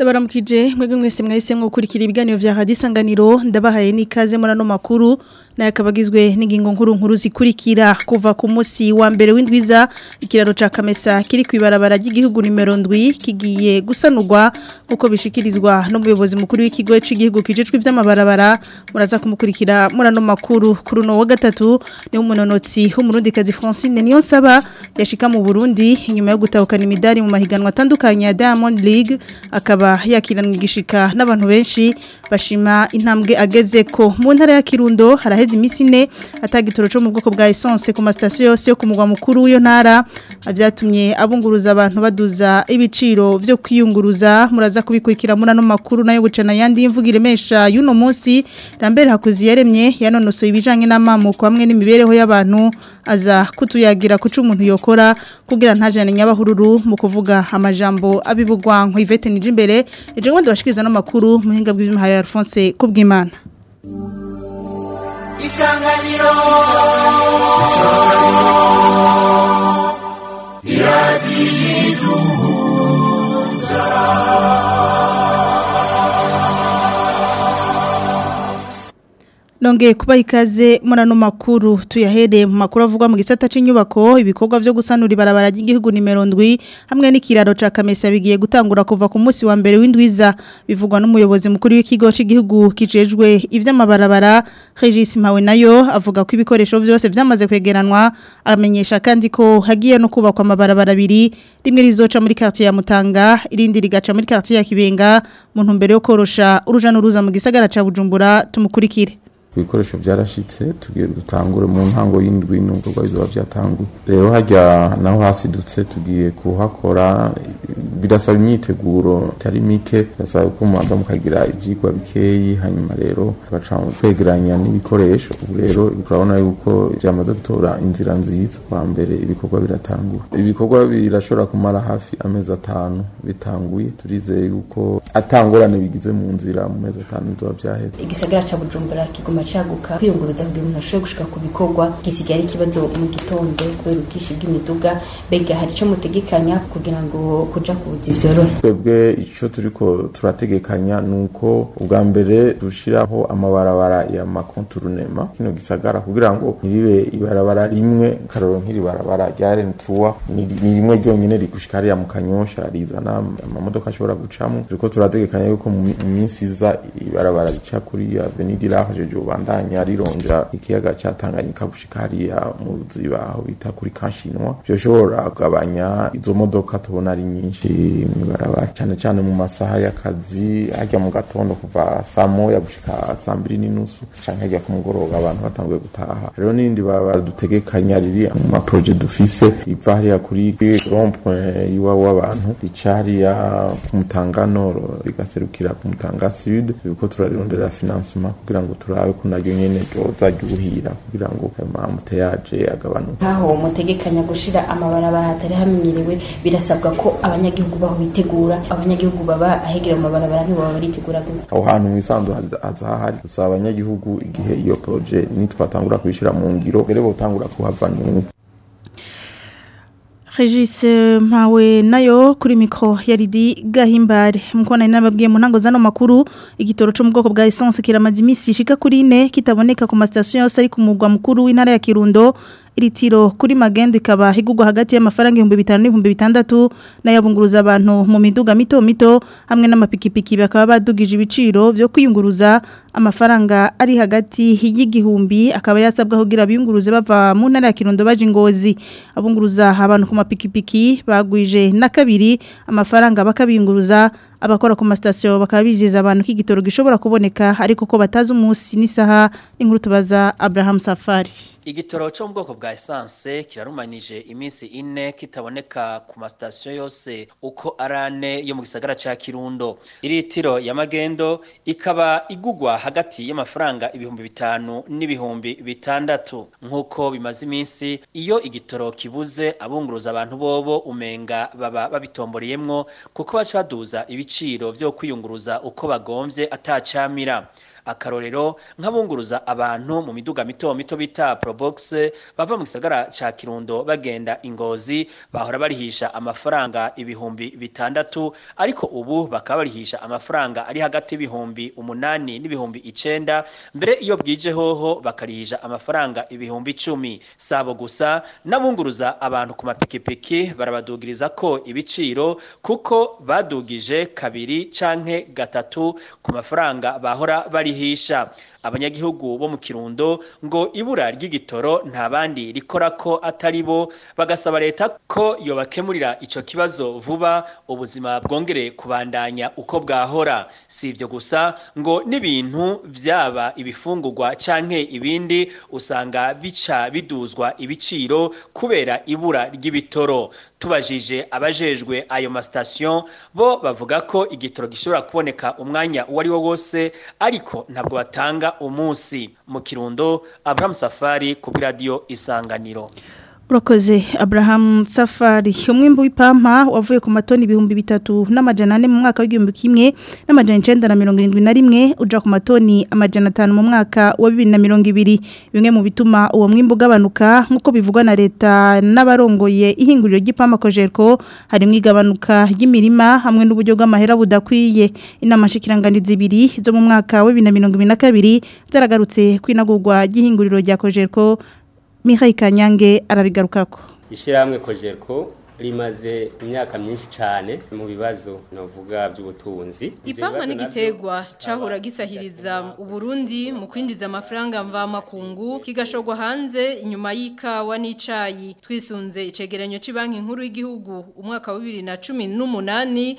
mwaramukije mwebwe mwese mwahise gukurikira ibiganiro bya radiyo ndabahaye n'ikaze muri ano makuru nayo akaba agizwe n'ingingo nkuru nkuru zikurikira kuva ku munsi wa mbere w'indwiza ikiraro cya kamesa kiri ku ibarabara ry'igihugu nimero ndwi kigiye gusanurwa nk'uko bishikirizwa n'umuyobozi mukuru w'ikigo cy'igihugu kijejwe iby'amabarabara muraza kumukurikira muri ano makuru kuri uno wa gatatu niho umunonotsi w'umurundikazi francine niyo nsaba yashika mu burundi nyuma yo gutahukana imidari mu mahiganwa atandukanye ya diamond league akaba yiyakirana igishika n'abantu benshi bashima intambwe agezeko ko mu ntara ya Kirundo haraheze iminsi ine atagitoro cyo mu bwoko bwa essence ku masitasiyo yose yo ku mugwa mukuru w'iyo ntara byatumye abunguruza abantu baduza ibiciro byo kwiyunguruza muraza kubikurikira muri ano makuru nayo bucana yandi imvugire mesha y'uno munsi Lambert Hakuziyaremye yanonosoye ibijanye n'amamuko hamwe n'imibereho y'abantu aza kutuyagira kuca umuntu yokora kugira ntajane nyabahururu mu kuvuga amajambo abibugwanko Yvette Nijimbere ibyo ngibyo tubashikiriza n'amakuru mu buhinga bw'imihari Alphonse kubw'imana isanganiro nongeye kuba ikaze muri ano makuru tuyahereye makuru avugwa mu gisata cy'inyubako ibikorwa byo gusanura ibarabara ry'igihugu nimero ndwi hamwe n'ikiraro cya kamesa bigiye gutangura kuva ku munsi wa mbere w'indwiza bivugwa n'umuyobozi mukuru w'ikigo cy'igihugu kijejwe iby'amabarabara Regis mpawe nayo avuga ko ibikoresho byose byamaze kwegeranwa amenyesha kandi ko hagiye no kubakwa amabarabara abiri rimwe rizoca muri quartier ya Mutanga irindi rigaca muri quartier ya Kibenga mu ntumbero yo korosha uruja n'uruza mu gisagara ca Bujumbura tumukurikire ibikoresho byarashyitse tugiye dutangure mu ntango y'indwi nubwo rwabizuba byatanguye rero hajya naho hasidutse tugiye kuhakora birasaba imyiteguro itari mike birasaba ko umubanza mukagira ibyigwa bikeyi hanyuma rero baca kwegeranya n'ibikoresho ubu rero urabona yuko byamaze gutora inzira nziza kwa mbere ibikorwa biratangura ibikorwa birashobora kumara hafi amezi atanu bitanguye turizeye yuko atangorane bigize mu nzira mu mezi atanu bizoba byaheze igisagara ca bujumbura kiguma cyaguka kwiyunguruza kugira umuntu ashobore gushika ku bikorwa gisigara ikibazo mu gitondo kubera ubwinshi bw'imiduga mbega hari icyo mutegekanya kugira ngo kuja ku buzi byorohe twebwe icyo turiko turategekanya ni uko ubwa mbere dushyiraho amabarabara ya makonturunema kino gisagara kugira ngo ntiribe ibarabara rimwe karoro nk'iri barabara rya rentuwa ni rimwe ryonyine rigushika hariya mu kanyosha rizana amamodoka ashobora gucamo turiko turategekanya yuko mu minsi iza ibarabara rica kuri avenida irahojeje ubu ribandanya rironja ikiyaga cya Tanganyika gushika hariya mu ziba aho bita kuri Kanshinwa byoshobora kugabanya izo modoka tubona ari nyinshi mwibarabara cyane cyane mu masaha y'akazi hajya mu gatondo kuva saa moya gushika saa mbiri n'inusu canke hajya ku mugoroba abantu batanguye gutaha rero n'irindi barabara dutegekanya riri mu maproje dufise riva hariya kuri rompwe y'iwabo w'abantu rica hariya ku mutanga nord rigaserukira ku mutanga sud turiko turarondera financement kugira ngo turabe ko nabyo nyine uzajya uwuhira kugira ngo amatayaje agabanuke nkaho mutegekanya gushyira amabarabara hatari hamenyerewe birasabwa ko abanyagihugu baho bitegura abanyagihugu baba ahegera mu mabarabara ntibaba baritegura aho hantu mu isanzu hazahari gusa abanyagihugu igihe iyo poroje nitwatangura kuyishyira mu ngiro mbere botangura kuhavana umwuka regise euh, mpawe nayo kuri mikoro ya ridi gahimbare nk'uko nari nababwiye mu z'ano makuru igitoro cyo mu bwoko bwa esanse kiramaze iminsi ishyika kuri ine kitaboneka ku masitasiyo yose ari ku mugwa mukuru w'intara ya kirundo iri tiro kuri magendo ikaba igugwa hagati y'amafaranga ibihumbi bitanu n'ibihumbi bitandatu n'ayabunguruza abantu mu miduga mito mito hamwe n'amapikipiki bakaba badugije ibiciro byo kwiyunguruza amafaranga ari hagati y'igihumbi akaba yasabwa kugira biyunguruze bava mu ntara ya Kirundo baje ingozi abunguruza abantu ku mapikipiki bagwije na kabiri amafaranga bakabiyunguruza abakora ku masitasiyo bakaba bizeza abantu ko igitoro gishobora kuboneka ariko ko batazi umunsi n'isaha inkuru tubaza Abraham Safari igitoro cyo mu bwoko bwa esanse kirarumanije iminsi ine kitaboneka ku masitasiyo yose uko ari ane yo mu gisagara cya kirundo iri tiro ya magendo ikaba igugwa hagati y'amafaranga ibihumbi bitanu n'ibihumbi bitandatu nk'uko bimaze iminsi iyo igitoro kibuze abunguruza abantu bobo umenga baba babitomboreyemwo kuko baca baduza ibiciro byo kwiyunguruza uko bagombye atacamira akarorero nk'abunguruza abantu mu miduga mito mito bita probox bava mu gisagara ca Kirundo bagenda ingozi bahora barihisha amafaranga ibihumbi bitandatu ariko ubu bakaba barihisha amafaranga ari hagati y'ibihumbi umunani n'ibihumbi icyenda mbere iyo bwije hoho bakarihisha amafaranga ibihumbi icumi sabo gusa n'abunguruza abantu ku mapikipiki barabadugiriza ko ibiciro kuko badugije kabiri canke gatatu ku mafaranga bahora bari bihi sha abanyagihugu bo mu kirundo ngo ibura ry'igitoro nta bandi rikora ko atari bo bagasaba leta ko yobakemurira icyo kibazo vuba ubuzima bwongere kubandanya uko bwahora si ibyo gusa ngo n'ibintu byaba ibifungurwa canke ibindi usanga bica biduzwa ibiciro kubera ibura ry'ibitoro tubajije abajejwe ayo masitasiyo bo bavuga ko igitoro gishobora kuboneka umwanya uwo ari wo wose ariko ntabwo batanga umunsi mu kirundo Abraham Safari kuri radio isanganiro urakoze Abraham Safari umwimbo w'ipampa wavuye ku matoni ibihumbi bitatu n'amajana ane mu mwaka w'igihumbi kimwe n'amajana icyenda na mirongo irindwi na rimwe uja ku matoni amajana atanu mu mwaka wa bibiri na mirongo ibiri bimwe mu bituma uwo mwimbo ugabanuka nk'uko bivugwa na leta n'abarongoye ihinguriro ry'ipampa Kojeko harimo igabanuka ry'imirima hamwe n'uburyo bw'amahera budakwiye inama nshikiranganizi ibiri zo mu mwaka wa bibiri na mirongo ibiri na kabiri zaragarutse ku inagurwa ry'ihinguriro rya Kojeko. Mihai Kanyange arabigaruka ishyirahamwe kojeko rimaze imyaka myinshi cyane mu bibazo navuga by'ubutunzi ipampa n'igitegwa cyahora gisahiriza uburundi mu kwinjiza amafaranga mvamakungu kigashogwa hanze inyuma y'ikawa n'icayi twisunze icegeranyo cy'ibanki nkuru y'igihugu umwaka wa n’umunani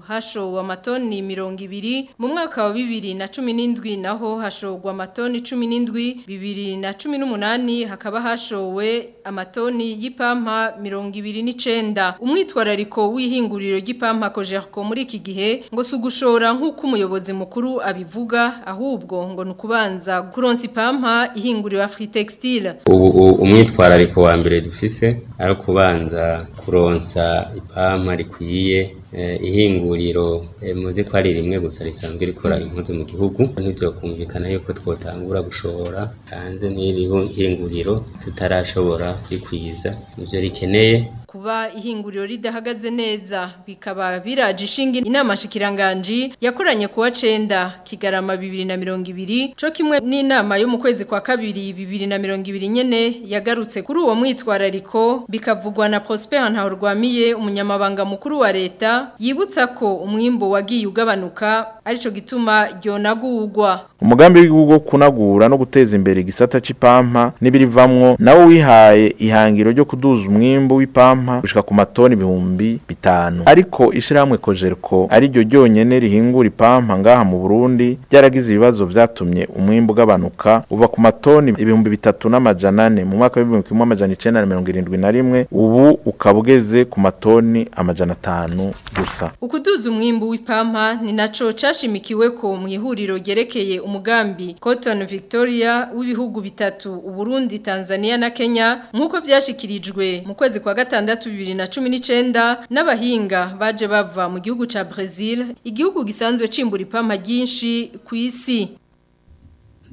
hashowe amatoni mirongo ibiri mu mwaka wa bibiri na cumi n'indwi naho hashogwa amatoni cumi n'indwi bibiri na cumi n'umunani hakaba hashowe amatoni y'ipampa mirongo ibiri n'icenda umwitwarariko w'ihinguriro ry'ipampa kojeriko muri iki gihe ngo si ugushora nk'uko umuyobozi mukuru abivuga ahubwo ngo ni ukubanza kuronsa ipampa ihinguriwe afuritegisitire ubu umwitwarariko umwitwarariko wa mbere dufise ari ukubanza kuronsa ipampa rikwiye eh, ihinguriro eh, muzi ko ari rimwe gusa risanzwe rikora impunzi mu gihugu ntibyokumvikana yuko twotangura gushora hanze n'iri hinguriro tutarashobora kwikwiza nivyo rikeneye kuba ihinguriro ridahagaze neza bikaba biraje ishinga inama shikiranganji yakoranye kuwa cenda kigarama bibiri na mirongo ibiri co kimwe n'inama yo mu kwezi kwa kabiri bibiri na mirongo ibiri nyene yagarutse kuri uwo mwitwarariko bikavugwa na Prosper Ntahurwamiye umunyamabanga mukuru wa leta yibutsa ko umwimbo wagiye ugabanuka arico gituma ryonagurwa umugambi wo kunagura no guteza imbere igisata c'ipampa n'ibirivamwo nawo wihaye ihangiro ryo kuduza umwimbo w'ipampa ampa gushika ku matoni ibihumbi bitanu ariko ishirahamwe kojeriko ariryo ryonyene rihingura ipampa ngaha mu Burundi ryaragize ibibazo byatumye umwimbu ugabanuka uva ku matoni ibihumbi bitatu n'amajana ane mu mwaka w'ibihumbi kimwe amajana icenda na mirongo irindwi na rimwe ubu ukaba ugeze ku matoni amajana atanu gusa ukuduza umwimbu w'ipampa ni naco cashimikiweko mu ihuriro ryerekeye umugambi Cotton Victoria w'ibihugu bitatu Uburundi Tanzania na Kenya nk'uko byashyikirijwe mu kwezi kwa gatandatu gatandatu bibiri na cumi n'icyenda n'abahinga baje bava mu gihugu cya Brazil igihugu gisanzwe cimbura ipampa ryinshi ku isi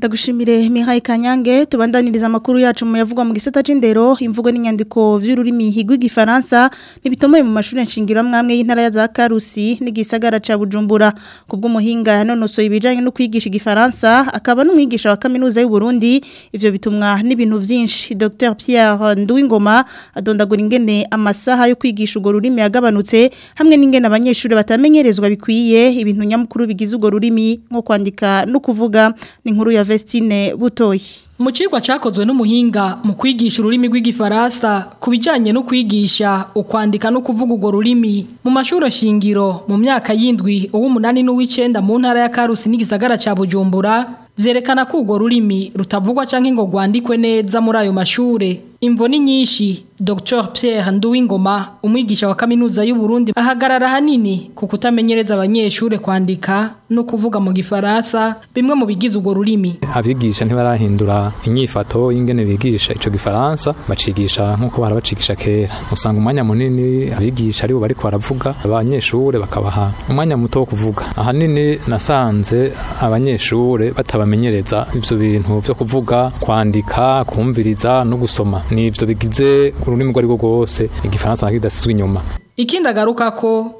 Ndagushimire Mihai Kanyange tubandaniriza amakuru yacu mu yavugwa mu gisata c'indero imvugo n'inyandiko vy'ururimi higwi gifaransa nibitomoye mu mashuri nshingiro mwamwe y'intara ya za Karusi n'igisagara ca Bujumbura kubwo muhinga yanonosoye ibijanye no kwigisha igifaransa akaba n'umwigisha wa kaminuza y'u Burundi ivyo bitumwa n'ibintu byinshi Dr Pierre Nduwingoma adondagura ingene amasaha yo kwigisha urwo rurimi yagabanutse hamwe n'ingene abanyeshuri batamenyerezwa bikwiye ibintu nyamukuru bigize urwo rurimi nko kwandika no kuvuga ni inkuru ya Vestine Butoyi mu kigwa cyakozwe n'umuhinga mu kwigisha ururimi rw'igifaransa ku bijyanye no kwigisha ukwandika no kuvuga urwo rurimi mu mashuri shingiro mu myaka y'indwi uw'umunani n'uw'icyenda mu ntara ya karusi n'igisagara cya bujumbura byerekana ko urwo rurimi rutavugwa cyangwa ngo rwandikwe neza muri ayo mashuri imvoni nyinshi Dr Pierre Nduwingoma umwigisha wa kaminuza y'u Burundi ahagarara hanini ku kutamenyereza abanyeshure kwandika no kuvuga mu gifaransa bimwe mu bigize urwo rurimi abigisha ntibarahindura inyifato y'ingene bigisha ico gifaransa bacigisha nkuko barabacigisha kera usanga umwanya munini abigisha aribo bariko baravuga abanyeshure bakabaha umwanya muto wo kuvuga ahanini nasanze abanyeshure batabamenyereza ivyo bintu vyo kuvuga kwandika kumviriza no gusoma n'ibyo bigize ururimi urwo ari rwo rwose igifaransa kidasizwe inyuma ikindi agaruka ko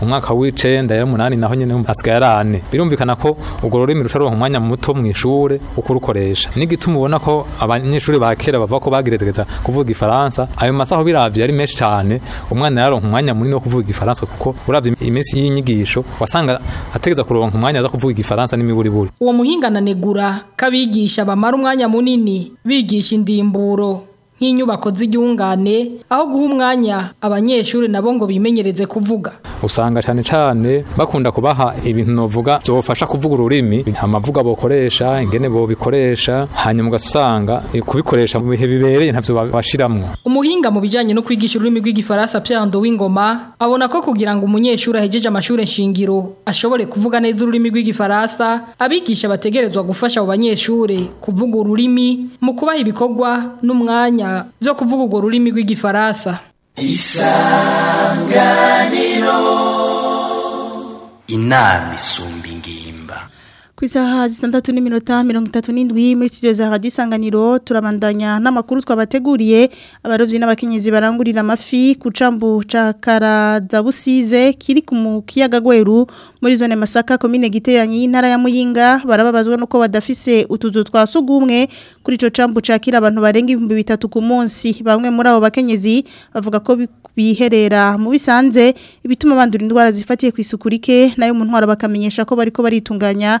umwaka w'icenda yari umunani naho nyene asigaye ari ane birumvikana ko urwo rurimi rusharonka umwanya muto mw'ishure uko urukoresha n'igituma ubona ko abanyeshuri ba kera bavuga ko bagerezegeza kuvuga igifaransa ayo masaha biravye ari menshi cane umwana yaronka umwanya munini wo kuvuga igifaransa kuko uravye iminsi y'inyigisho wasanga ategeza kuronka umwanya aza kuvuga igifaransa n'imiburiburi uwo muhingananegura k'abigisha bamara umwanya munini bigisha indimburo nk'inyubako z'igiwungane aho guha umwanya abanyeshuri nabo ngo bimenyereze kuvuga usanga cyane cyane bakunda kubaha ibintu novuga byobafasha kuvuga ururimi amavuga bokoresha ingene bobikoresha hanyuma ugasanga kubikoresha mu bihe bibereye ntabyo bashiramwo umuhinga mu bijyanye no kwigisha ururimi rw'igifaransa byando w'ingoma abona ko kugira ngo umunyeshuri ahejeje amashuri shingiro ashobore kuvuga neza ururimi rw'igifaransa abigisha bategerezwa gufasha abo banyeshuri kuvuga ururimi mu kubaha ibikorwa n'umwanya zo kuvuga urwo rurimi rw'igifaransa isanganiro inama isumba ingimba ku isaha zitandatu n'iminota mirongo itatu n'indwi muri studio za radiyo isanganiro turabandanya n'amakuru twabateguriye abarobyi n'abakenyezi barangurira amafi ku cambu ca karaza kiri ku kiyaga gweru muri zone masaka komine giteranye y'intara ya muyinga barababazwa nuko badafise utuzu twa sugumwe kuri ico cambu cakira abantu barenga 2000 ku munsi bamwe muri abo bakenyezi bavuga ko biherera mu bisanze ibituma bandura indwara zifatiye ku isukurike nayo umuntu arabakamenyesha ko bariko baritunganya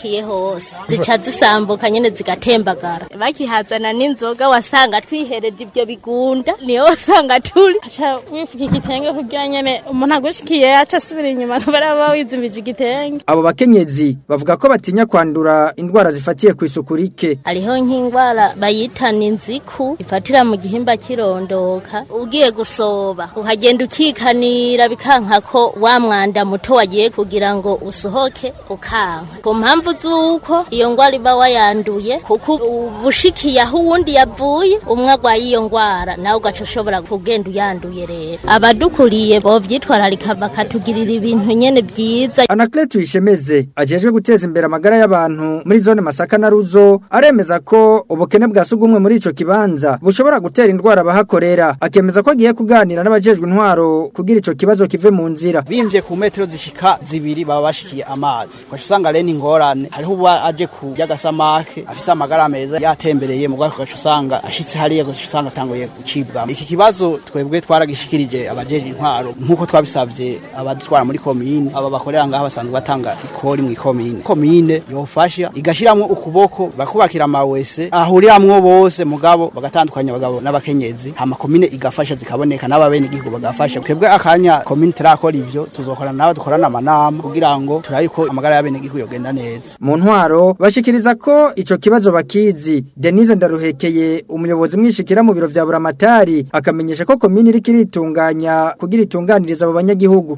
hose zica zisambuka nyine zigatembagara bakihazana n'inzoga wasanga twihereje ibyo bigunda niyo wasanga turi aca wifuka igitenge kugira nyene umuntu agushikiye aca asubira inyuma akaba ariba wizimbije igitenge abo bakenyezi abavuzi bavuga ko batinya kwandura indwara zifatiye ku isuku rike hariho nk'indwara bayitana inziku ifatira mu gihimba kirondoka ugiye gusoba ukagenda ukikanira bikanka ko wa mwanda muto wagiye kugira ngo usohoke ukanka ku mpamvu z'uko iyo ngwara iba wayanduye kuko ubushikiye aho uwundi yavuye umwe arwaye iyo ndwara nawe ugaca ushobora kugenda uyanduye rero abadukuriye bo byitwararika bakatugirira ibintu nyine byiza anakletu ishemeze aje ajejwe guteza imbere amagara y'abantu muri zone Masaka na Ruzo aremeza ko ubukene bwa sugumwe muri ico kibanza bushobora gutera indwara bahakorera akemeza ko agiye kuganira n'abajejwe intwaro kugira ico kibazo kive mu nzira binje ku metero zishika zibiri baba bashikiye amazi kwaje usanga rene ingorane hariho uba aje ku yagasamake afise amagara meza yatembereye mu gwaje usanga ashitse hariya usanga tangoye gucibwa iki kibazo twebwe twaragishikirije abajejwe intwaro nkuko twabisavye abadutwara muri komine aba bakorera ngaha basanzwe batanga ikori mu komine komine yofasha igashyiramo ukuboko bakubakira amawese ahuriramwo bose mugabo bagatandukanya abagabo n'abakenyezi hama komine igafasha zikaboneka n'ababenegihugu bagafasha twebwe akanya komine turakora ivyo tuzokorana n'abo dukorana amanama kugira ngo turabe ko amagara y'abenegihugu yogenda neza mu ntwaro bashyikiriza ko icyo kibazo bakizi Denise Ndaruhekeye umuyobozi mwishikira mu biro vya Buramatari akamenyesha ko komine iri kiritunganya kugira itunganiriza abo banyagihugu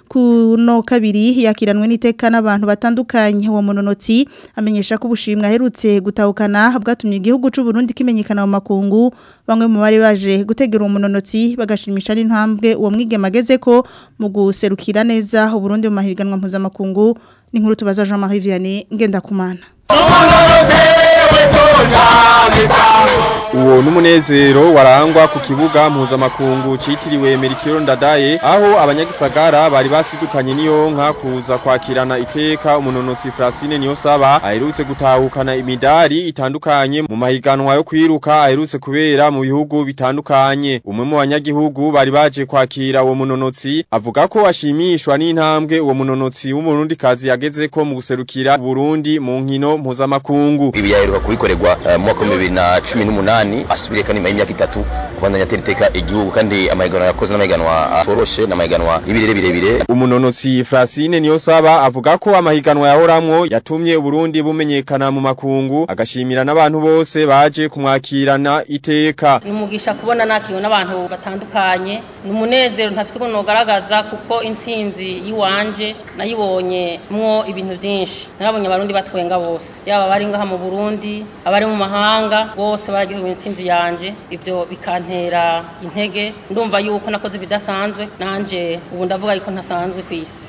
ku no kabiri yakiranwe n'iteka n'abantu batandukanye uwo munonotsi amenyesha ko ubushimwe aherutse gutahukana bwatumye igihugu cy'u Burundi kimenyekana mu makungu bamwe mu bari baje gutegera uwo munonotsi bagashimisha n'intambwe uwo mwigema ageze ko mu guserukira neza Burundi mu mahiganwa mpuzamakungu n'inkuru tubaza Jean Marie Vianney ngenda kumana uwo n'umunezero warangwa ku kibuga mpuzamakungu cyitiriwe merikiro ndadaye aho abanyagisagara bari basidukanye n'iyonka kuza kwakirana iteka umunonotsi Francine Niyosaba aherutse gutahukana imidari itandukanye mu mahiganwa yo kwiruka aherutse kubera mu bihugu bitandukanye umwe mu banyagihugu bari baje kwakira uwo munonotsi avuga ko ashimishwa n'intambwe uwo munonotsi w'umurundikazi yagezeko mu guserukira Burundi mu nkino mpuzamakungu ibi yaheruka kubikorerwa gutorwa eh, mwaka bibiri na cumi n'umunani asubire kandi nyuma y'imyaka itatu kubandanya atera iteka igihugu kandi amahiganwa yakoze n'amahiganwa atoroshe n'amahiganwa y'ibirere birebire umunonotsi Francine Niyosaba avuga ko amahiganwa yahoramwo yatumye Burundi bumenyekana mu makungu agashimira n'abantu bose baje kumwakirana iteka umugisha kubona nakiwe n'abantu batandukanye ni umunezero ntafise uko nogaragaza kuko intsinzi yiwanje nayibonye mwo ibintu byinshi narabonye abarundi batwenga bose yaba bari ngaha mu Burundi aba abari mu mahanga bose baragihuye insinzi yanjye ibyo bikantera intege ndumva yuko nakoze ibidasanzwe nanjye ubu ndavuga yuko ntasanzwe ku isi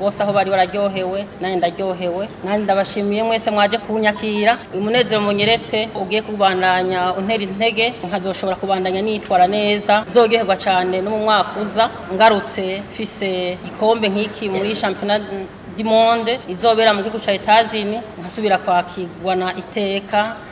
bose aho bari bararyohewe nanjye ndaryohewe nanjye ndabashimiye mwese mwaje kunyakira umunezero munyeretse ugiye kubandanya untera intege nkazoshobora kubandanya nitwara neza zogerwa cyane no mu mwaka uza ngarutse mfise igikombe nk'iki muri shampiyona dimonde izobera mu gihugu cya etazini nkasubira kwakirwa na iteka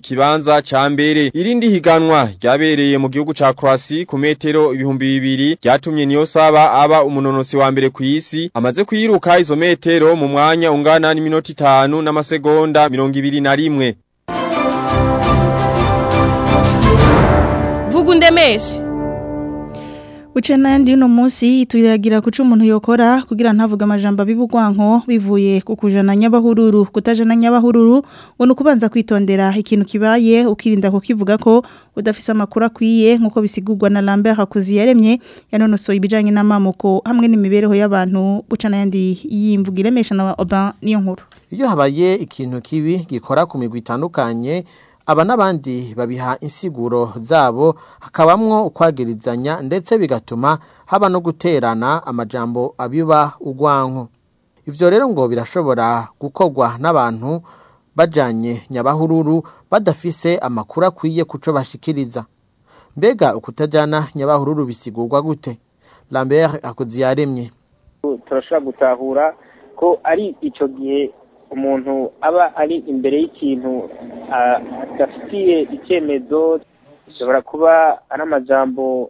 ikibanza cya mbere irindi higanwa isiganwa ryabereye mu gihugu cya Croatia ku metero ibihumbi bibiri ryatumye niyo saba aba umunonosi wa mbere ku isi amaze kuyiruka izo metero mu mwanya ungana n'iminota itanu n'amasegonda mirongo ibiri na rimwe Vugundemeshe uce n'ayandi y'uno munsi tuyagira ku umuntu yokora kugira ntavuga amajambo abibugwanko bivuye ku kujana nyabahururu kutajana nyabahururu ngo ni ukubanza kwitondera ikintu kibaye ukirinda kukivuga ko udafise amakuru akwiye nk'uko bisigurwa na Lambert Hakuzi yaremye yanonosoye ibijyanye n'amamuko hamwe n'imibereho y'abantu uca yandi yimvuga iremesha na Oban niyo nkuru iyo habaye ikintu kibi gikora ku migwi itandukanye aba n'abandi babiha insiguro zabo hakabamwo ukwagirizanya ndetse bigatuma haba no guterana amajambo abiba urwanko ivyo rero ngo birashobora gukogwa n'abantu bajanye nyabahururu badafise amakuru akwiye kuco bashikiriza mbega ukutajana nyabahururu bisigurwa gute lambert akuziyaremye turashobora gutahura ko ari icyo gihe umuntu aba ari imbere y'ikintu adafitiye icyemezo ashobora kuba ari amajambo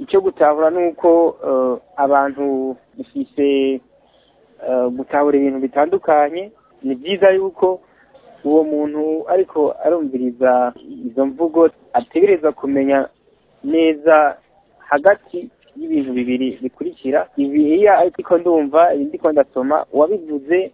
icyo gutahura ni uko e, abantu bifise e, gutahura ibintu bitandukanye ni byiza yuko uwo muntu ariko arumviriza izo mvugo ategereza kumenya neza hagati y'ibintu bibiri bikurikira ibihiya ariko ndumva ndiko ndasoma uwabivuze